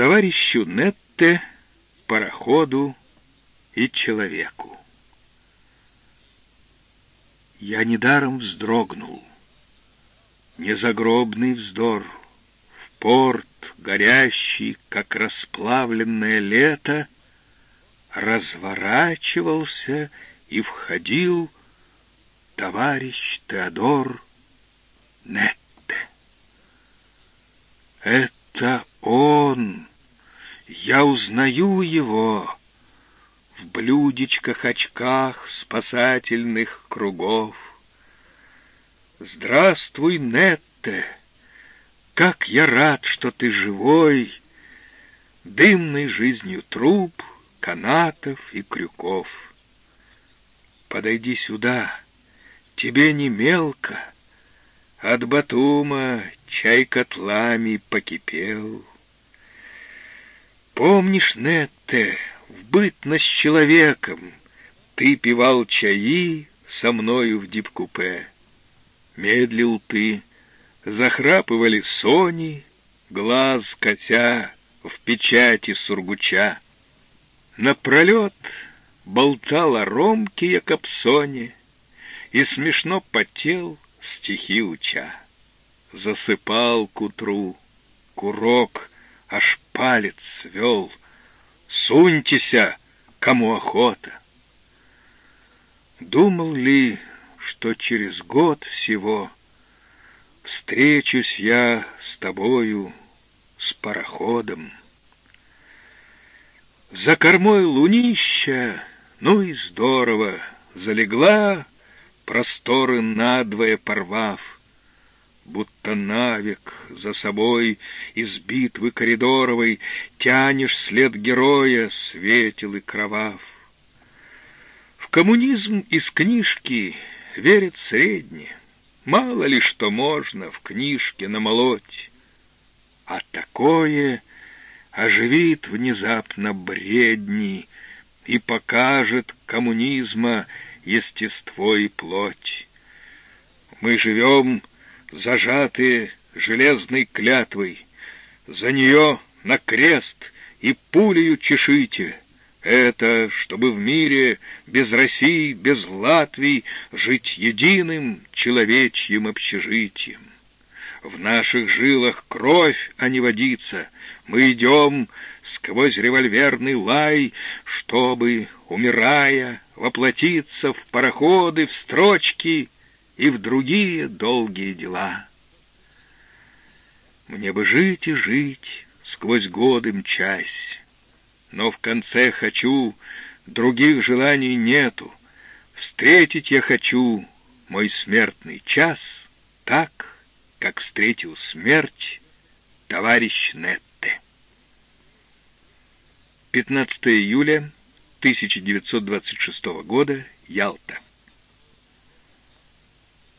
Товарищу Нетте, пароходу и человеку. Я недаром вздрогнул. Незагробный вздор в порт, горящий, как расплавленное лето, разворачивался и входил товарищ Теодор Нетте. Это! Я узнаю его в блюдечках-очках спасательных кругов. Здравствуй, Нетте! Как я рад, что ты живой, Дымной жизнью труб, канатов и крюков. Подойди сюда, тебе не мелко, От Батума чай котлами покипел. Помнишь, Нетте, в бытность человеком Ты пивал чаи со мною в дипкупе. Медлил ты, захрапывали сони, Глаз котя в печати сургуча. Напролет болтал о Ромке Якобсоне И смешно потел, стихи уча. Засыпал к утру, курок аж палец свел. Суньтеся, кому охота. Думал ли, что через год всего Встречусь я с тобою, с пароходом? За кормой лунища, ну и здорово, Залегла, просторы надвое порвав, Будто навек за собой из битвы коридоровой Тянешь след героя, светел и кровав. В коммунизм из книжки верят средние, Мало ли что можно в книжке намолоть, А такое оживит внезапно бредни И покажет коммунизма естество и плоть. Мы живем зажатые железной клятвой. За нее на крест и пулею чешите. Это, чтобы в мире без России, без Латвии жить единым человечьим общежитием. В наших жилах кровь, а не водица. Мы идем сквозь револьверный лай, чтобы, умирая, воплотиться в пароходы, в строчки и в другие долгие дела. Мне бы жить и жить, сквозь годы мчась, но в конце хочу, других желаний нету. Встретить я хочу мой смертный час так, как встретил смерть товарищ Нетте. 15 июля 1926 года, Ялта.